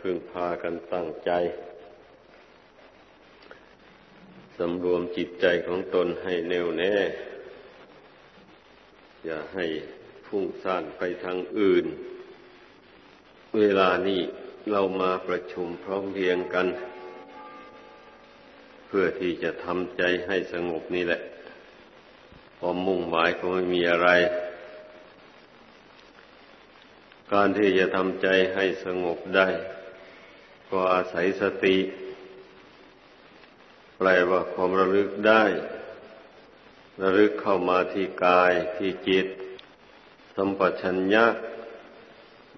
พึงพากันตั้งใจสำรวมจิตใจของตนให้แน่วแน่ อย่าให้พุ่งซ่านไปทางอื่น เวลานี้เรามาประชุมพร้อมเรียงกัน เพื่อที่จะทำใจให้สงบนี่แหละพอมุ่งหมายก็ไม่มีอะไร การที่จะทำใจให้สงบได้ ก็อาศัยสติแปลว่าความระลึกได้ ระลึกเข้ามาที่กายที่จิต สัมปชัญญะ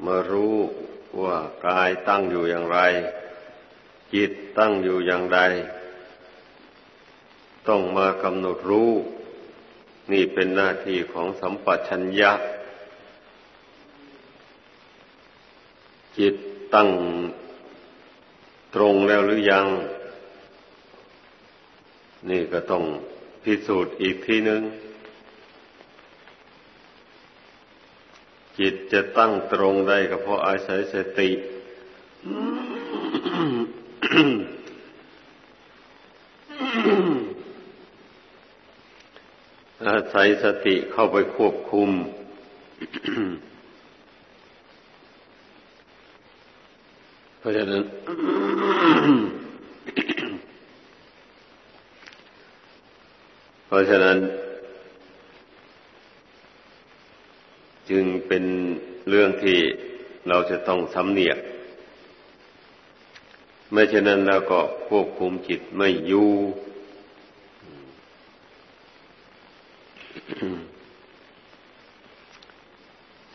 มารู้ว่ากายตั้งอยู่อย่างไร จิตตั้งอยู่อย่างใดต้องมากำหนดรู้ นี่เป็นหน้าที่ของสัมปชัญญะ จิตตั้ง ตรงแล้วหรือยัง นี่ก็ต้องพิสูจน์อีกทีหนึ่งจิตจะตั้งตรงได้ก็เพราะอาศัยสติ อาศัยสติเข้าไปควบคุม เพราะฉะนั้นเพราะฉะนั้น จึงเป็นเรื่องที่เราจะต้องสำเนียกไม่เช่นนั้นเราก็ควบคุมจิตไม่อยู่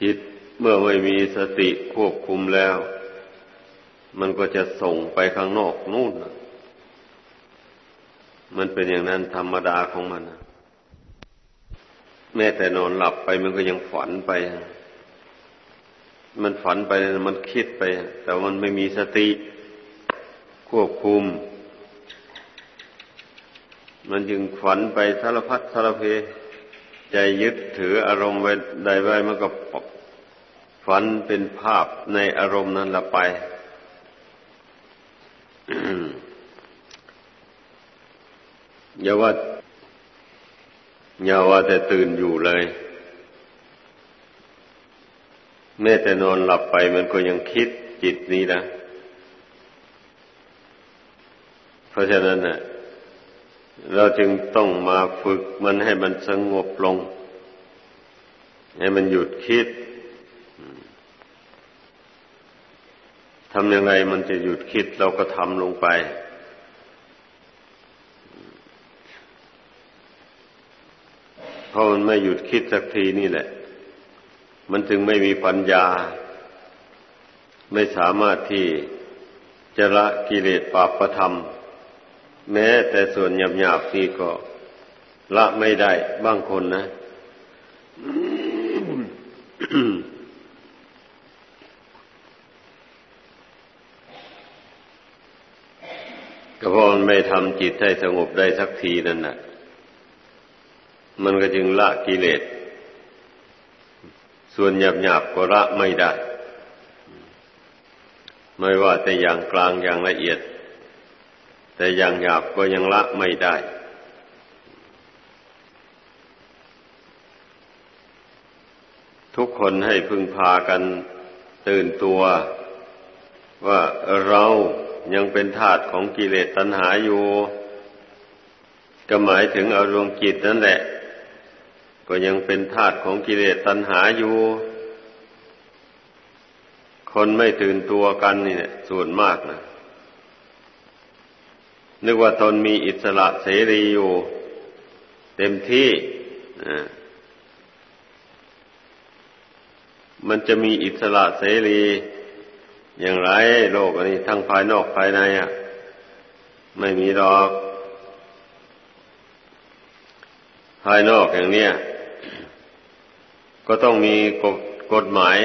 จิตเมื่อไม่มีสติควบคุมแล้ว มันก็จะส่งไปข้างนอกนู่นมันเป็นอย่างนั้นธรรมดาของมันแม้แต่นอนหลับไปมันก็ยังฝันไป มันฝันไปมันคิดไป แต่มันไม่มีสติควบคุม มันจึงฝันไปสารพัดสารเพ ใจยึดถืออารมณ์ไว้ใดไว้มันก็ฝันเป็นภาพในอารมณ์นั้นละไป อย่าว่าอย่าว่าแต่ตื่นอยู่เลย แม้แต่นอนหลับไปมันก็ยังคิดจิตนี้นะ เพราะฉะนั้นเน่ะเราจึงต้องมาฝึกมันให้มันสงบลง ให้มันหยุดคิด ทำยังไงมันจะหยุดคิดเราก็ทำลงไปเพราะมันไม่หยุดคิดสักทีนี่แหละ มันถึงไม่มีปัญญา ไม่สามารถที่จะละกิเลสปาประธรรม แม้แต่ส่วนหยาบๆนี่ก็ละไม่ได้บางคนนะ ก็เพราะมันไม่ทำจิตให้สงบได้สักทีนั่นแหละมันก็จึงละกิเลส ส่วนหยาบหยาบก็ละไม่ได้ ไม่ว่าแต่อย่างกลางอย่างละเอียด แต่อย่างหยาบก็ยังละไม่ได้ทุกคนให้พึงพากันตื่นตัว ว่าเรา ยังเป็นทาสของกิเลสตัณหาอยู่ ก็หมายถึงอารมณ์จิตนั่นแหละ ก็ยังเป็นธาตุของกิเลสตัณหาอยู่ คนไม่ตื่นตัวกันนี่เนี่ยส่วนมากนะนึกว่าตนมีอิสระเสรีอยู่ เต็มที่มันจะมีอิสระเสรี อย่างไรโลกอันนี้ทั้งภายนอกภายในอะ ไม่มีหรอก ภายนอกอย่างเนี้ยก็ต้องมีกฎกฎหมาย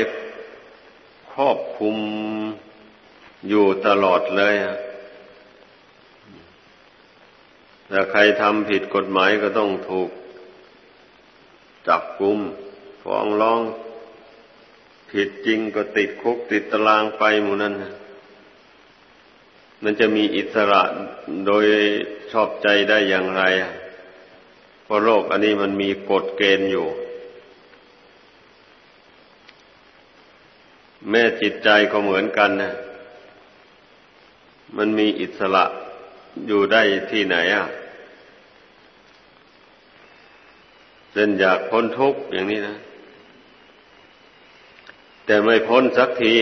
ครอบคุมอยู่ตลอดเลยถ้าใครทำผิดกฎหมายก็ต้องถูกจับกุมฟ้องร้อง ผิดจริงก็ติดคุกติดตารางไปหมู่นั้นมันจะมีอิสระโดยชอบใจได้อย่างไรเพราะโลกอันนี้มันมีกฎเกณฑ์อยู่ แม่จิตใจก็เหมือนกันนะมันมีอิสระอยู่ได้ที่ไหนอะเช่นอยากพ้นทุกข์อย่างนี้นะ แต่ไม่พ้นสักที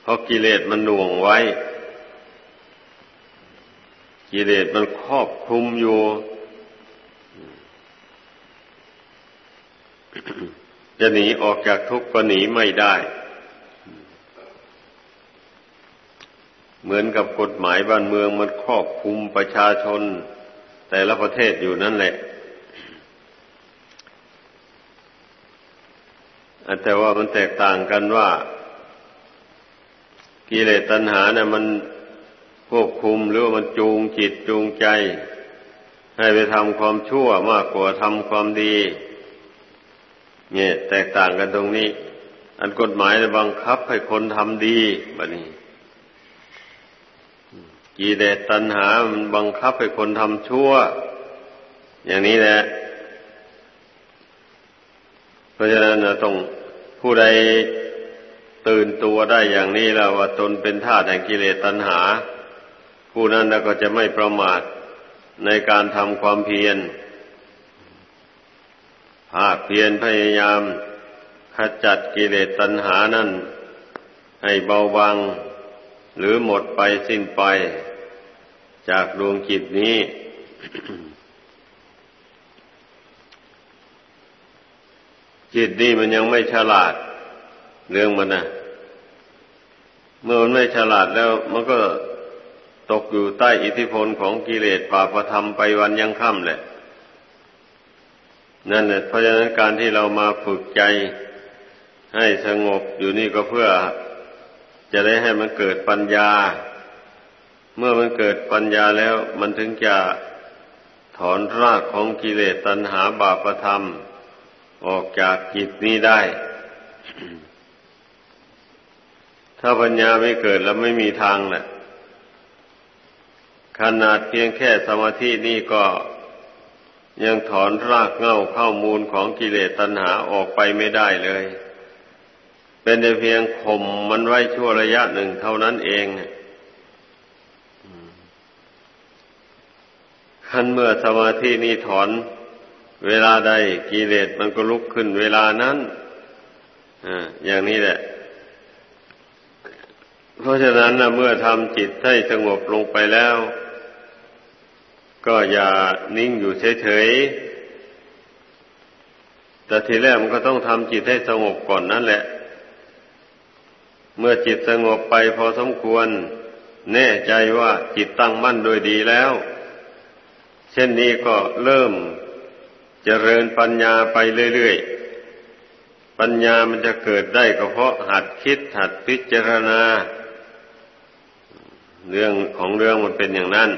เพราะกิเลสมันหน่วงไว้ กิเลสมันครอบคลุมอยู่จะหนีออกจากทุกข์ก็หนีไม่ได้ เหมือนกับกฎหมายบ้านเมืองมันครอบคลุมประชาชน แต่ละประเทศอยู่นั่นแหละ แต่ว่ามันแตกต่างกันว่ากิเลสตัณหาเนี่ยมันควบคุมหรือว่ามันจูงจิตจูงใจ ให้ไปทำความชั่วมากกว่าทำความดี เนี่ย แตกต่างกันตรงนี้ อันกฎหมายบังคับให้คนทำดีแบบนี้กิเลสตัณหา มันบังคับให้คนทำชั่ว อย่างนี้แหละ เพราะฉะนั้นเราต้อง ผู้ใดตื่นตัวได้อย่างนี้แล้วว่าตนเป็นทาสแห่งกิเลสตัณหา ผู้นั้นก็จะไม่ประมาทในการทำความเพียรภาคเพียรพยายามขจัดกิเลสตัณหานั้น ให้เบาบางหรือหมดไปสิ้นไป จากดวงจิตนี้ จิตนี่มันยังไม่ฉลาด เรื่องมันนะเมื่อมันไม่ฉลาดแล้วมันก็ตกอยู่ใต้อิทธิพลของกิเลสป่าประธรรมไปวันยังค่ำแหละ นั่นแหละเพราะฉะนั้นการที่เรามาฝึกใจให้สงบอยู่นี่ก็เพื่อ จะได้ให้มันเกิดปัญญา เมื่อมันเกิดปัญญาแล้ว มันถึงจะถอนรากของกิเลสตัณหาบาปธรรม ออกจากจิตนี้ได้ ถ้าปัญญาไม่เกิดแล้วไม่มีทางแหละขนาดเพียงแค่สมาธินี่ก็ยังถอนรากเง่าข้ามูลของกิเลสตัณหาออกไปไม่ได้เลย เป็นแต่เพียงข่มมันไว้ชั่วระยะหนึ่งเท่านั้นเองขันเมื่อสมาธินี่ถอน เวลาใดกิเลสมันก็ลุกขึ้นเวลานั้นออย่างนี้แหละ เพราะฉะนั้นนะเมื่อทำจิตให้สงบลงไปแล้ว ก็อย่านิ่งอยู่เฉยๆแต่ทีแรกมันก็ต้องทำจิตให้สงบก่อนนั่นแหละ เมื่อจิตสงบไปพอสมควร แน่ใจว่าจิตตั้งมั่นโดยดีแล้ว เช่นนี้ก็เริ่ม จริญปัญญาไปเรื่อยๆ ปัญญามันจะเกิดได้ก็เพราะหัดคิดหัดพิจารณา เรื่องของเรื่องมันเป็นอย่างนั้น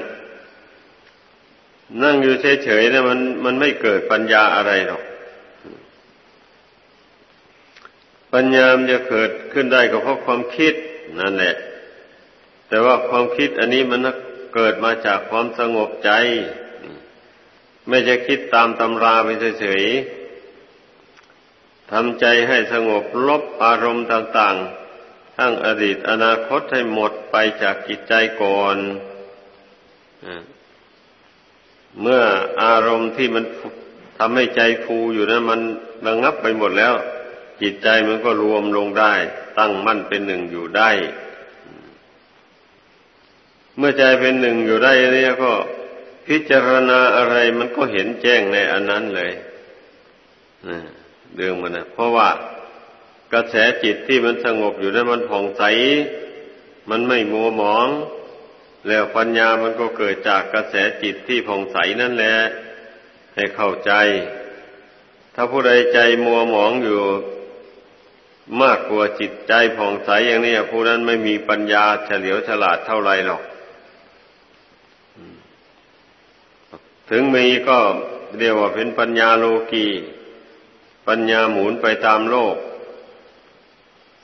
นั่งอยู่เฉยๆนะมันมันไม่เกิดปัญญาอะไรหรอก ปัญญามันจะเกิดขึ้นได้ก็เพราะความคิดนั่นแหละ แต่ว่าความคิดอันนี้มันเกิดมาจากความสงบใจ ไม่จะคิดตามตำราไปเฉยๆทำใจให้สงบลบอารมณ์ต่างๆ ทั้งอดีตอนาคตให้หมดไปจากจิตใจก่อน เมื่ออารมณ์ที่มันทำให้ใจฟูอยู่นั้นมันระงับไปหมดแล้ว จิตใจมันก็รวมลงได้ ตั้งมั่นเป็นหนึ่งอยู่ได้ เมื่อใจเป็นหนึ่งอยู่ได้เนี่ยก็ พิจารณาอะไรมันก็เห็นแจ้งในอันนั้นเลยเรื่องมันนะเพราะว่ากระแสจิตที่มันสงบอยู่นั้นมันผ่องใส มันไม่มัวหมอง แล้วปัญญามันก็เกิดจากกระแสจิตที่ผ่องใสนั่นแหละให้เข้าใจ ถ้าผู้ใดใจมัวหมองอยู่มากกว่าจิตใจผ่องใสอย่างนี้ผู้นั้นไม่มีปัญญาเฉลียวฉลาดเท่าไรหรอก ถึงมีก็เรียกว่าเป็นปัญญาโลกีปัญญาหมุนไปตามโลก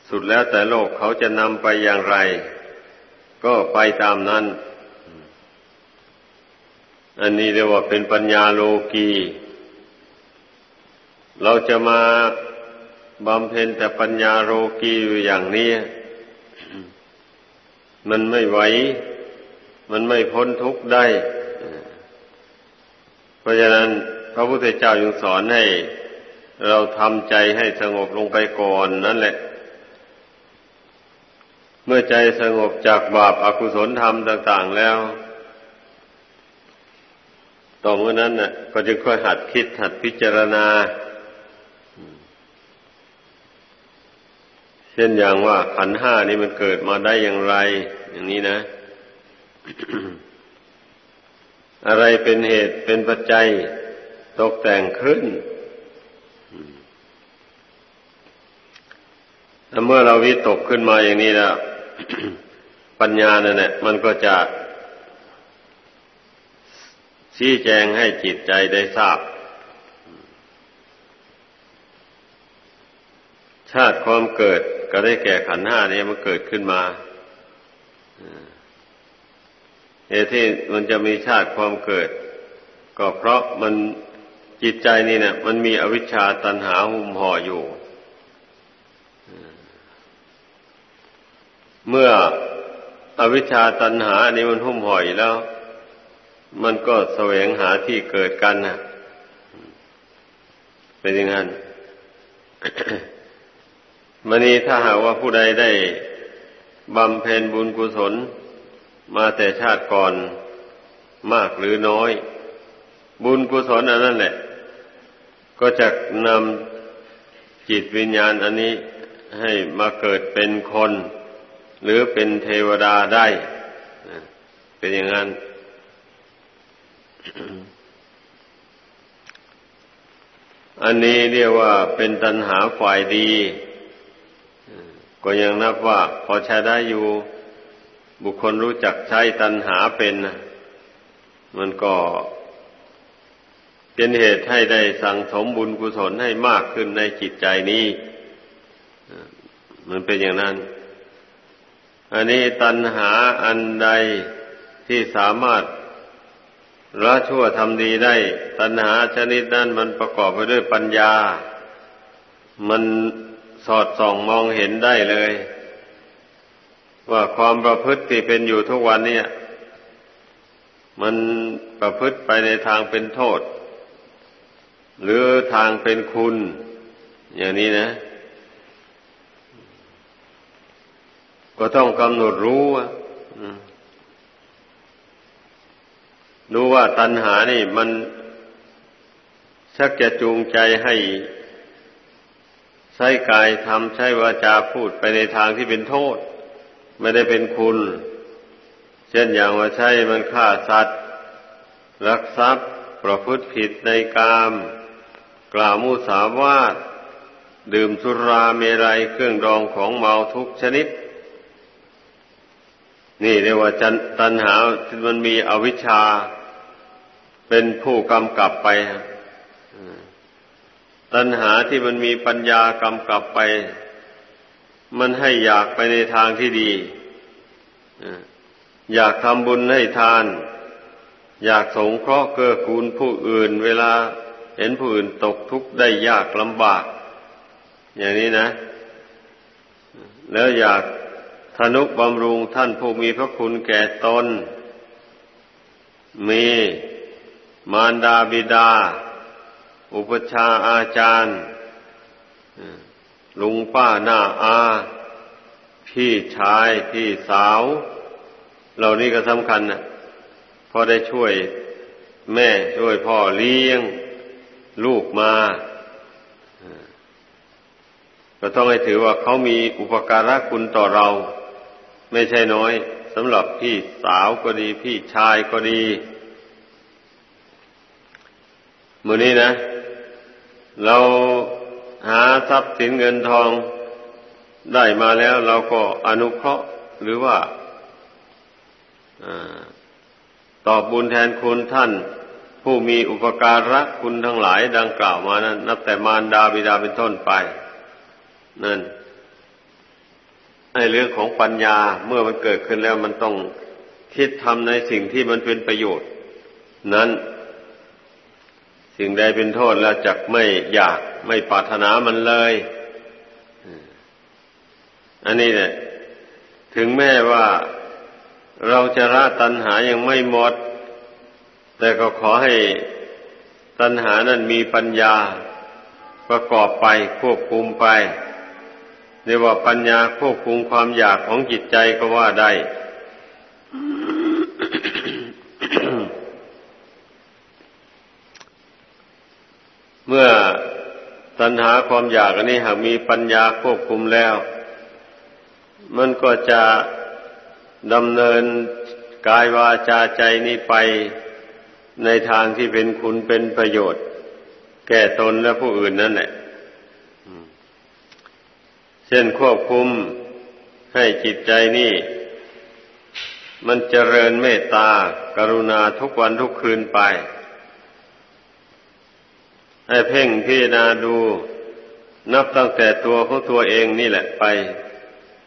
สุดแล้วแต่โลกเขาจะนำไปอย่างไร ก็ไปตามนั้น อันนี้เรียกว่าเป็นปัญญาโลกีเราจะมาบำเพ็ญแต่ปัญญาโลกีอยู่อย่างนี้ มันไม่ไหว มันไม่พ้นทุกข์ได้ ราะฉะนั้นพระพุทธเจ้ายังสอนให้ เราทำใจให้สงบลงไปก่อนนั่นแหละ เมื่อใจสงบจากบาปอากุศลธรรมต่าง ๆ แล้วต่อเมื่อนั้นน่ะ ก็จะค่อยหัดคิดหัดพิจารณา เช่นอย่างว่าขันห้านี่มันเกิดมาได้อย่างไร อย่างนี้นะ อะไรเป็นเหตุเป็นปัจจัยตกแต่งขึ้น เมื่อเราวิตกขึ้นมาอย่างนี้แล้วปัญญาเนั่นแหละมันก็จะชี้แจงให้จิตใจได้ทราบ ชาติความเกิดก็ได้แก่ขันห้านี้มันเกิดขึ้นมา เหตุที่มันจะมีชาติความเกิด ก็เพราะมันจิตใจนี่เนี่ยมันมีอวิชชาตันหาหุ้มห่ออยู่ เมื่ออวิชชาตันหาอันนี้มันหุ้มห่อยแล้ว มันก็แสวงหาที่เกิดกันนะเป็นอย่างนั้นมันนี้ถ้าหากว่าผู้ใดได้บำเพ็ญบุญกุศล มาแต่ชาติก่อนมากหรือน้อย บุญกุศลอันนั้นแหละ ก็จะนำจิตวิญญาณอันนี้ให้มาเกิดเป็นคน หรือเป็นเทวดาได้ เป็นอย่างนั้น อันนี้เรียกว่าเป็นตัณหาฝ่ายดี ก็ยังนับว่าพอใช้ได้อยู่ บุคคลรู้จักใช้ตัณหาเป็นมันก็เป็นเหตุให้ได้สั่งสมบุญกุศลให้มากขึ้นในจิตใจนี้ มันเป็นอย่างนั้น อันนี้ตัณหาอันใดที่สามารถละชั่วทำดีได้ ตัณหาชนิดนั้นมันประกอบไปด้วยปัญญา มันสอดส่องมองเห็นได้เลย ว่าความประพฤติที่เป็นอยู่ทุกวันนี้มันประพฤติไปในทางเป็นโทษ หรือทางเป็นคุณ อย่างนี้นะ ก็ต้องกำหนดรู้รู้ว่าตัณหานี่มันชักจะจูงใจให้ใช้กายทำใช้วาจาพูดไปในทางที่เป็นโทษ ไม่ได้เป็นคุณ เช่นอย่างว่าใช้มันฆ่าสัตว์ รักทรัพย์ประพฤติผิดในกาม กล่าวมุสาวาทดื่มสุราเมรัยเครื่องดองของเมาทุกชนิด นี่เรียกว่าตัณหาที่มันมีอวิชชา เป็นผู้กำกับไปตัณหาที่มันมีปัญญากำกับไป มันให้อยากไปในทางที่ดี อยากทำบุญให้ทาน อยากสงเคราะห์เกื้อกูลผู้อื่น เวลาเห็นผู้อื่นตกทุกข์ได้ยากลำบาก อย่างนี้นะ แล้วอยากทนุบำรุงท่านผู้มีพระคุณแก่ตน มีมารดาบิดา อุปชาอาจารย์ ลุงป้าหน้าอา พี่ชายพี่สาว เหล่านี้ก็สำคัญนะพอได้ช่วยแม่ช่วยพ่อเลี้ยง ลูกมาก็ต้องให้ถือว่าเขามีอุปการะคุณต่อเรา ไม่ใช่น้อยสำหรับพี่สาวก็ดี พี่ชายก็ดีมือนี้นะ เรา หาทรัพย์สินเงินทองได้มาแล้วเราก็อนุเคราะห์หรือว่าตอบบุญแทนคุณท่าน ผู้มีอุปการะคุณทั้งหลายดังกล่าวมานั้น นับแต่มารดาบิดาเป็นต้นไป นั่นให้เรื่องของปัญญาเมื่อมันเกิดขึ้นแล้วมันต้องคิดทำในสิ่งที่มันเป็นประโยชน์ นั้น สิ่งใดเป็นโทษแล้วจักไม่อยากไม่ปรารถนามันเลยอันนี้เนี่ย ถึงแม้ว่าเราจะละตัณหายังไม่หมด แต่ก็ขอให้ตัณหานั้นมีปัญญาประกอบไปควบคุมไปเรียกว่าปัญญาควบคุมความอยากของจิตใจก็ว่าได้ เมื่อตัณหาความอยากอันนี้หากมีปัญญาควบคุมแล้ว มันก็จะดำเนินกายวาจาใจนี้ไปในทางที่เป็นคุณเป็นประโยชน์ แก่ตนและผู้อื่นนั่นแหละเช่นควบคุมให้จิตใจนี่ มันเจริญเมตตากรุณาทุกวันทุกคืนไป ให้เพ่งพิจารณาดูนับตั้งแต่ตัวของตัวเองนี่แหละไป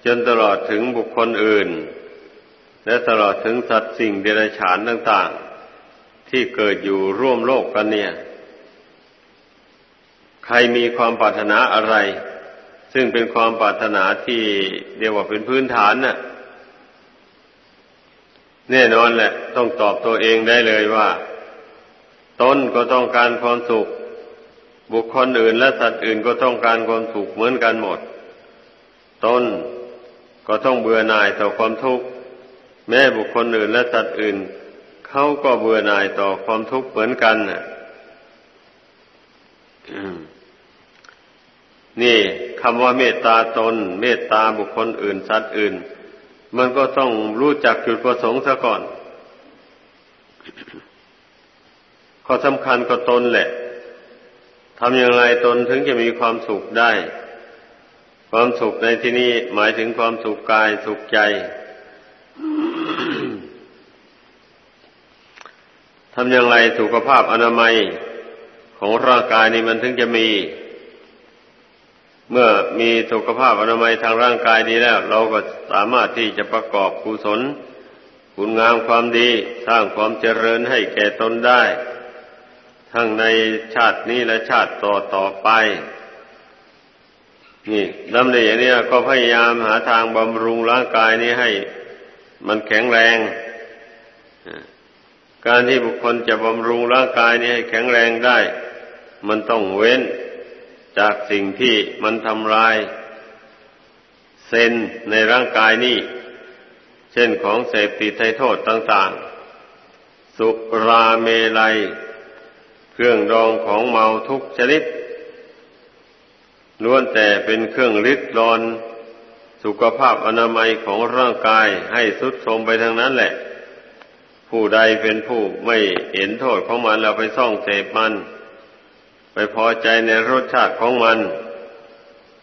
จนตลอดถึงบุคคลอื่น และตลอดถึงสัตว์สิ่งเดรัจฉานต่างๆ ที่เกิดอยู่ร่วมโลกกันเนี่ย ใครมีความปรารถนาอะไร ซึ่งเป็นความปรารถนาที่เรียกว่าเป็นพื้นฐานน่ะ แน่นอนแหละ ต้องตอบตัวเองได้เลยว่า ตนก็ต้องการความสุข บุคคลอื่นและสัตว์อื่นก็ต้องการความสุขเหมือนกันหมด ตนก็ต้องเบื่อหน่ายต่อความทุกข์ แม้บุคคลอื่นและสัตว์อื่นเขาก็เบื่อหน่ายต่อความทุกข์เหมือนกันน่ะนี่คำว่าเมตตาตน เมตตาบุคคลอื่น สัตว์อื่น มันก็ต้องรู้จักจุดประสงค์ซะก่อนข้อสำคัญก็ตนแหละ ทำอย่างไรตนถึงจะมีความสุขได้ ความสุขในที่นี้หมายถึงความสุขกายสุขใจ ทำอย่างไรสุขภาพอนามัยของร่างกายนี้มันถึงจะมี เมื่อมีสุขภาพอนามัยทางร่างกายดีแล้ว เราก็สามารถที่จะประกอบกุศลคุณงามความดีสร้างความเจริญให้แก่ตนได้ ทั้งในชาตินี้และชาติต่อต่อไป นี่ลำเลียงนี้ก็พยายามหาทางบำรุงร่างกายนี้ให้ มันแข็งแรง การที่บุคคลจะบำรุงร่างกายนี้ให้แข็งแรงได้ มันต้องเว้นจากสิ่งที่มันทำลาย เซนในร่างกายนี้ เช่นของเสพติดไทโทษต่าง ๆ สุราเมลัย เครื่องดองของเมาทุกชนิดล้วนแต่เป็นเครื่องริดรอน สุขภาพอนามัยของร่างกายให้สุดโทมไปทางนั้นแหละ ผู้ใดเป็นผู้ไม่เห็นโทษของมันแล้วไปซ่องเสพมัน ไปพอใจในรสชาติของมัน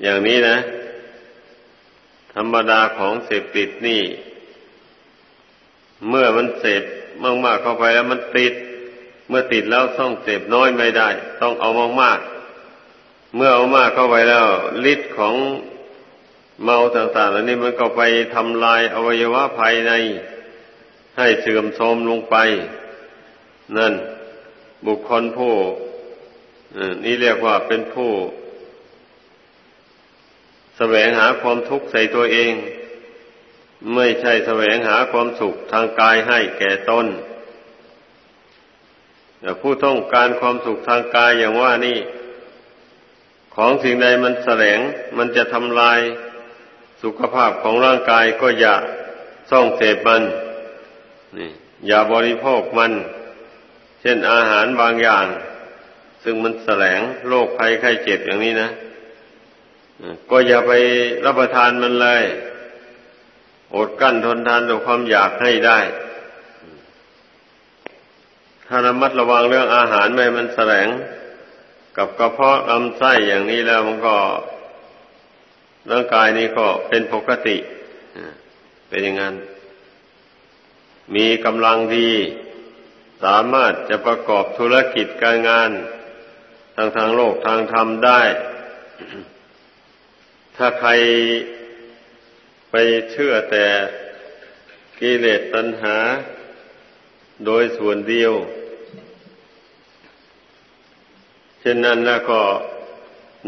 อย่างนี้นะ ธรรมดาของเสพติดนี่ เมื่อมันเสพมากๆเข้าไปแล้วมันติด เมื่อติดแล้วต้องเสพน้อยไม่ได้ ต้องเอามากๆเมื่อเอามากเข้าไปแล้วฤทธิ์ของเมาต่างๆเหล่านี้มันก็ไปทำลายอวัยวะภายใน ให้เสื่อมโทรมลงไป นั่น บุคคลผู้นี่เรียกว่าเป็นผู้แสวงหาความทุกข์ใส่ตัวเอง ไม่ใช่แสวงหาความสุขทางกายให้แก่ตน ผู้ต้องการความสุขทางกายอย่างว่านี่ ของสิ่งใดมันแสลงมันจะทำลายสุขภาพของร่างกายก็อย่าส่องเสพมันนี่ อย่าบริโภคมัน เช่นอาหารบางอย่าง ซึ่งมันแสลงโรคภัยไข้เจ็บอย่างนี้นะก็อย่าไปรับประทานมันเลย อดกั้นทนทานต่อความอยากให้ได้ ถ้าระมัดระวังเรื่องอาหารไม่มันแสลงกับกระเพาะลำไส้อย่างนี้แล้วมันก็ร่างกายนี้ก็เป็นปกติเป็นอย่างนั้น มีกำลังดี สามารถจะประกอบธุรกิจการงานทางทางโลกทางธรรมได้ ถ้าใครไปเชื่อแต่กิเลสตัณหา โดยส่วนเดียว เช่นนั้นแล้วก็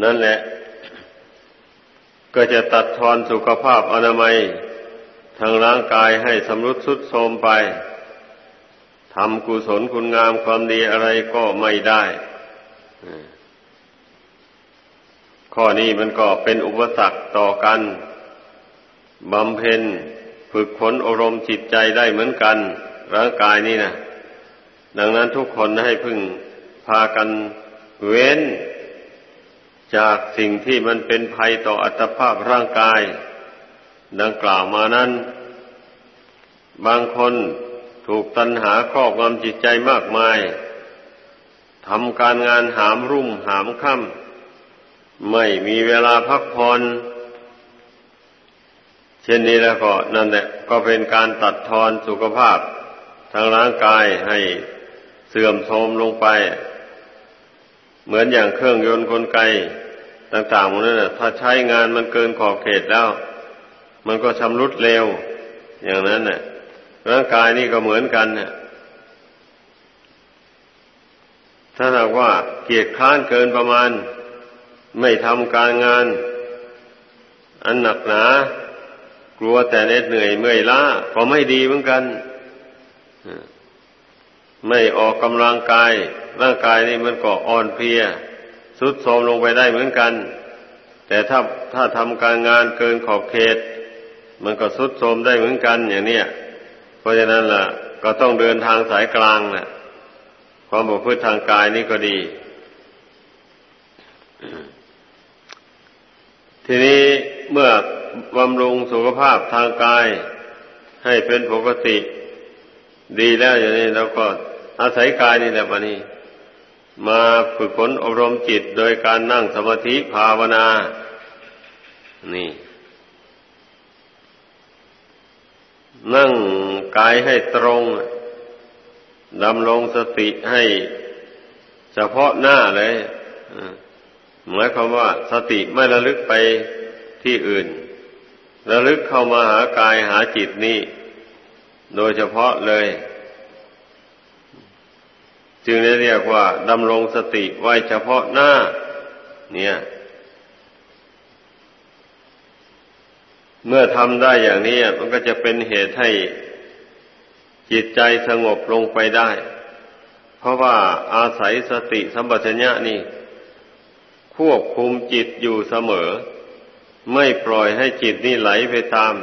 นั่นแหละ ก็จะตัดทอนสุขภาพอนามัย ทางร่างกายให้สำรุดสุดโทมไปทำกุศลคุณงามความดีอะไรก็ไม่ได้ข้อนี้มันก็เป็นอุปสรรคต่อกันบำเพ็ญฝึกฝนอารมณ์จิตใจได้เหมือนกัน ร่างกายนี่นะดังนั้นทุกคนให้พึ่งพากัน เว้น จากสิ่งที่มันเป็นภัยต่ออัตภาพร่างกาย ดังกล่าวมานั้น บางคนถูกตัณหาครอบงำจิตใจมากมายทำการงานหามรุ่มหามค่ำไม่มีเวลาพักผ่อนเช่นนี้แล้วก็นั่นแหละก็เป็นการตัดทอนสุขภาพทางร่างกายให้เสื่อมโทรมลงไป เหมือนอย่างเครื่องยนต์กลไกต่างๆมันนั่นนะถ้าใช้งานมันเกินขอบเขตแล้ว มันก็ชำรุดเร็ว อย่างนั้นน่ะร่างกายนี่ก็เหมือนกันเนี่ยถ้าหากว่าเกียจคร้านเกินประมาณ ไม่ทำการงาน อันหนักหนา กลัวแต่เหน็ดเหนื่อยเมื่อยล้าก็ไม่ดีเหมือนกัน ไม่ออกกำลังกาย ร่างกายนี่มันก็อ่อนเพลียสุดโทรมลงไปได้เหมือนกัน แต่ถ้าถ้าทำการงานเกินขอบเขต มันก็สุดโทรมได้เหมือนกันอย่างเนี้ยเพราะฉะนั้นล่ะ ก็ต้องเดินทางสายกลางนะความบกพร่องทางกายนี่ก็ดี ทีนี้เมื่อบำรุงสุขภาพทางกาย ให้เป็นปกติ ดีแล้วอย่างนี้เราก็ อาศัยกายนี่แหละวันนี้มาฝึกฝนอบรมจิตโดยการนั่งสมาธิภาวนา นี่ นั่งกายให้ตรงดำรงสติให้เฉพาะหน้าเลยหมายความว่า สติไม่ระลึกไปที่อื่น ระลึกเข้ามาหากายหาจิตนี่ โดยเฉพาะเลย จึงได้เรียกว่าดำรงสติไว้เฉพาะหน้า เนี่ย เมื่อทำได้อย่างนี้มันก็จะเป็นเหตุให้จิตใจสงบลงไปได้ เพราะว่าอาศัยสติสัมปชัญญะนี่ ควบคุมจิตอยู่เสมอ ไม่ปล่อยให้จิตนี่ไหลไปตาม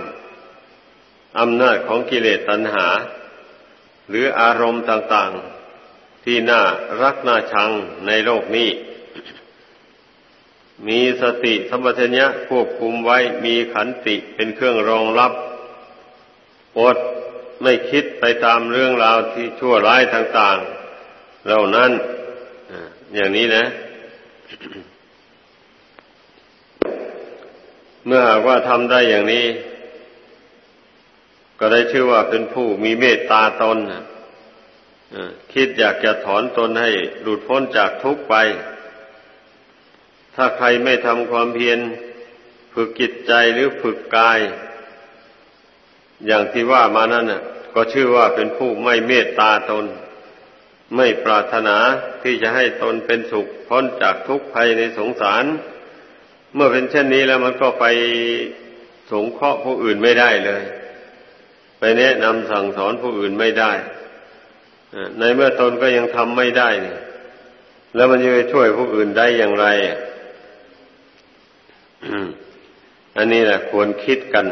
อำนาจของกิเลสตัณหา หรืออารมณ์ต่างๆ ที่น่ารักน่าชังในโลกนี้ มีสติสัมปชัญญะควบคุมไว้มีขันติเป็นเครื่องรองรับ อดไม่คิดไปตามเรื่องราวที่ชั่วร้ายต่างๆ เหล่านั้นอย่างนี้นะ เมื่อหากว่าทำได้อย่างนี้ ก็ได้ชื่อว่าเป็นผู้มีเมตตาตน คิดอยากจะถอนตนให้หลุดพ้นจากทุกข์ไป ถ้าใครไม่ทำความเพียรฝึกจิตใจหรือฝึกกาย อย่างที่ว่ามานั่นน่ะ ก็ชื่อว่าเป็นผู้ไม่เมตตาตน ไม่ปรารถนาที่จะให้ตนเป็นสุขพ้นจากทุกข์ภัยในสงสาร เมื่อเป็นเช่นนี้แล้วมันก็ไปสงเคราะห์ผู้อื่นไม่ได้เลย ไปแนะนำสั่งสอนผู้อื่นไม่ได้ ในเมื่อตนก็ยังทำไม่ได้นี่แล้วมันจะไปช่วยผู้อื่นได้อย่างไรอันนี้แหละควรคิดกัน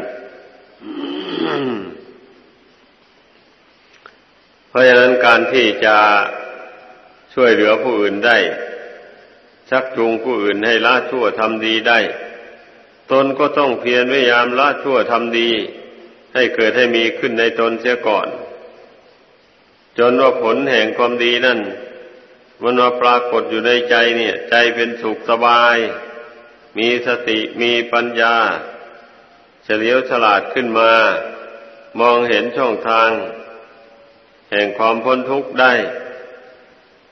เพราะฉะนั้นการที่จะช่วยเหลือผู้อื่นได้ ชักจูงผู้อื่นให้ละชั่วทำดีได้ ตนก็ต้องเพียรพยายามละชั่วทำดี ให้เกิดให้มีขึ้นในตนเสียก่อน จนว่าผลแห่งความดีนั่น มันมาปรากฏอยู่ในใจเนี่ย ใจเป็นสุขสบาย มีสติมีปัญญา เฉลียวฉลาดขึ้นมา มองเห็นช่องทาง แห่งความพ้นทุกข์ได้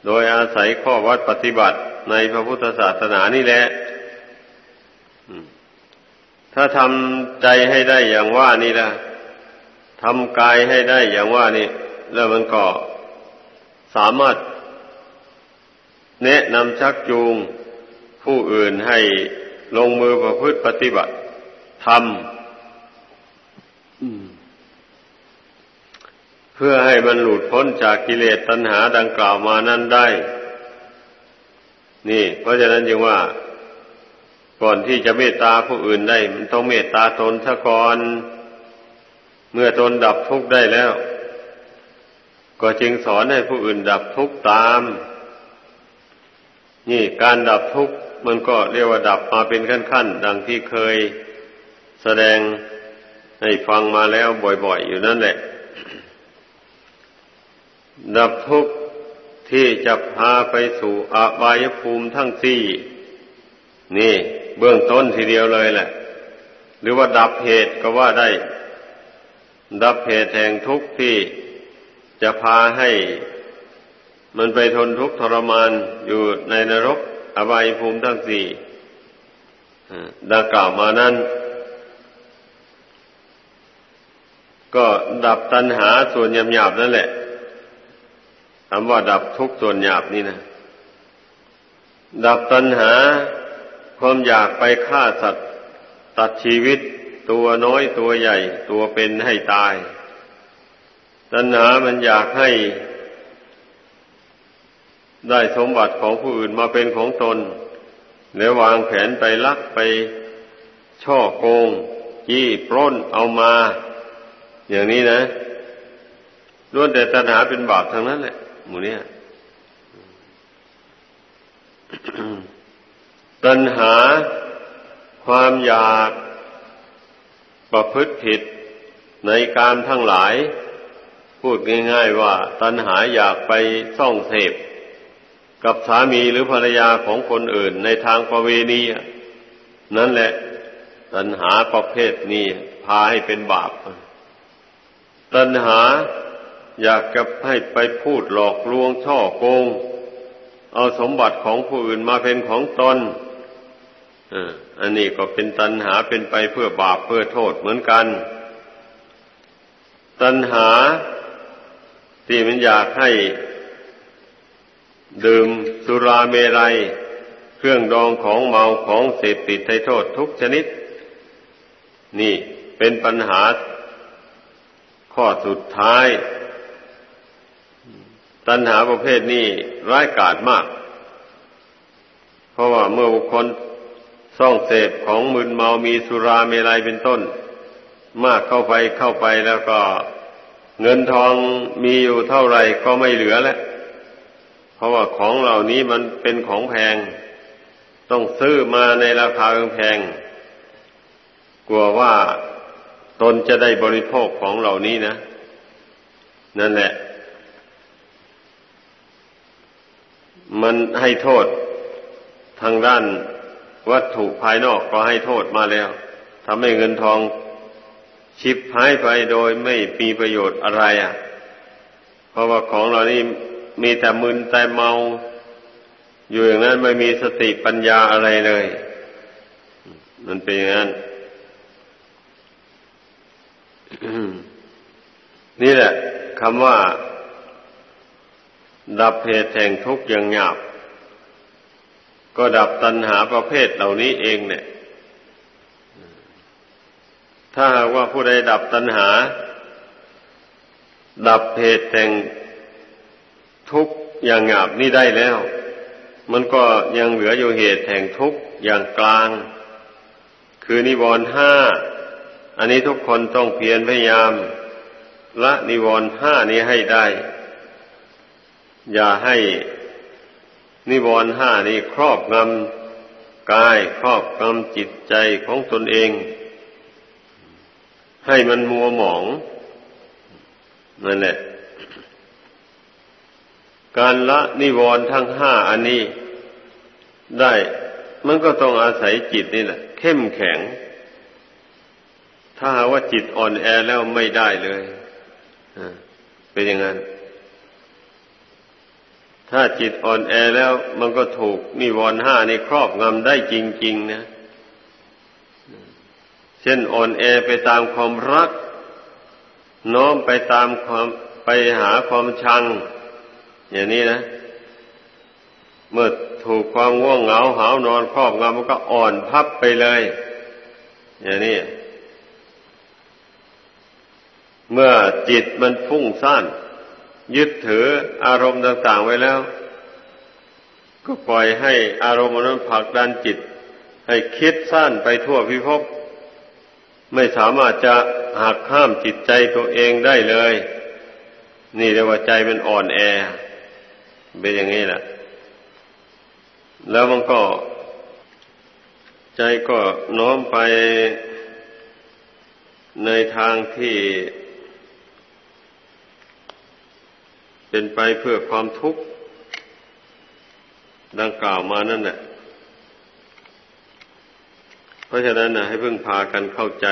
โดยอาศัยข้อวัดปฏิบัติในพระพุทธศาสนานี่แหละถ้าทำใจให้ได้อย่างว่านี่ละทำกายให้ได้อย่างว่านี่ แล้วมันก็สามารถแนะนำชักจูงผู้อื่นให้ลงมือประพฤติปฏิบัติทำเพื่อให้มันหลุดพ้นจากกิเลสตัณหาดังกล่าวมานั้นได้ นี่ เพราะฉะนั้นจึงว่า ก่อนที่จะเมตตาผู้อื่นได้ มันต้องเมตตาตนซะก่อน เมื่อตนดับทุกข์ได้แล้ว ก็จึงสอนให้ผู้อื่นดับทุกข์ตาม นี่การดับทุกข์มันก็เรียกว่าดับมาเป็นขั้นๆ ดังที่เคยแสดงให้ฟังมาแล้วบ่อยๆ อยู่นั่นแหละ ดับทุกข์ที่จะพาไปสู่อบายภูมิทั้งสี่ นี่เบื้องต้นทีเดียวเลยแหละ หรือว่าดับเหตุก็ว่าได้ ดับเหตุแห่งทุกข์ที่ จะพาให้มันไปทนทุกข์ทรมานอยู่ในนรกอบายภูมิทั้งสี่ดังกล่าวมานั้น ก็ดับตัณหาส่วนหยาบๆนั่นแหละคำว่าดับทุกส่วนหยาบนี่นะ ดับตัณหาความอยากไปฆ่าสัตว์ ตัดชีวิตตัวน้อยตัวใหญ่ ตัวเป็นให้ตาย ตัณหามันอยากให้ได้สมบัติของผู้อื่นมาเป็นของตน แล้ววางแผนไปลักไปช่อโกงยี่ปล้นเอามา อย่างนี้นะล้วนแต่ตัณหาเป็นบาปทั้งนั้นแหละ หมู่นี้ตัณหาความอยากประพฤติผิดในการทั้งหลาย พูดง่าย ๆ ว่าตัณหาอยากไปซ่องเสพ กับสามีหรือภรรยาของคนอื่นในทางประเวณีนั่นแหละ ตัณหาประเภทนี้พาให้เป็นบาป ตัณหาอยากจะให้ไปพูดหลอกลวงช่อโกง เอาสมบัติของผู้อื่นมาเป็นของตนอันนี้ก็เป็นตัณหาเป็นไปเพื่อบาปเพื่อโทษเหมือนกัน ตัณหา ที่มันอยากให้ดื่มสุราเมรัย เครื่องดองของเมาของเสพติดให้โทษทุกชนิด นี่เป็นปัญหาข้อสุดท้าย ตัณหาประเภทนี้ร้ายกาจมาก เพราะว่าเมื่อบุคคลซ่องเสพของมึนเมามีสุราเมลัยเป็นต้น มากเข้าไปเข้าไปแล้วก็ เงินทองมีอยู่เท่าไหร่ก็ไม่เหลือแล้ว เพราะว่าของเหล่านี้มันเป็นของแพง ต้องซื้อมาในราคาแพง กลัวว่าตนจะได้บริโภคของเหล่านี้นะ นั่นแหละ มันให้โทษทางด้านวัตถุภายนอกก็ให้โทษมาแล้วทำให้เงินทอง ชิบหายไปโดยไม่มีประโยชน์อะไรอะ เพราะว่าของเหล่านี้มีแต่มึนแต่เมา อยู่อย่างนั้นไม่มีสติปัญญาอะไรเลย มันเป็นอย่างนั้นนี่แหละคำว่า ดับเหตุแห่งทุกข์อย่างหยาบ ก็ดับตัณหาประเภทเหล่านี้เองเนี่ย ถ้าหากว่าผู้ใดดับตัณหา ดับเหตุแห่งทุกข์อย่างหยาบนี่ได้แล้ว มันก็ยังเหลืออยู่เหตุแห่งทุกข์อย่างกลาง คือนิวรณ์ห้าอันนี้ทุกคนต้องเพียรพยายาม ละนิวรณ์ห้านี้ให้ได้ อย่าให้นิวรณ์ห้านี้ครอบงำกายครอบงำจิตใจของตนเอง ให้มันมัวหมองนั่นแหละ การละนิวรณ์ทั้งห้าอันนี้ได้ มันก็ต้องอาศัยจิตนี่แหละ เข้มแข็ง ถ้าว่าจิตอ่อนแอแล้วไม่ได้เลยเป็นอย่างนั้น ถ้าจิตอ่อนแอแล้วมันก็ถูกนิวรณ์ห้าในครอบงำได้จริง ๆ นะ เช่นอ่อนแอไปตามความรักโน้มไปตามความไปหาความชัง อย่างนี้นะ เมื่อถูกความง่วงเหงาหาวนอนครอบงำมันก็อ่อนพับไปเลย อย่างนี้เมื่อจิตมันฟุ้งซ่านยึดถืออารมณ์ต่าง ๆ ไว้แล้ว ก็ปล่อยให้อารมณ์นั้นผลักดันจิต ให้คิดสั้นไปทั่วพิภพ ไม่สามารถจะหักห้ามจิตใจตัวเองได้เลย นี่เรียกว่าใจเป็นอ่อนแอ เป็นอย่างนี้แหละ แล้วมันก็ ใจก็น้อมไปในทางที่ เป็นไปเพื่อความทุกข์ดังกล่าวมานั่นแหละ เพราะฉะนั้นนะให้พึ่งพากันเข้าใจ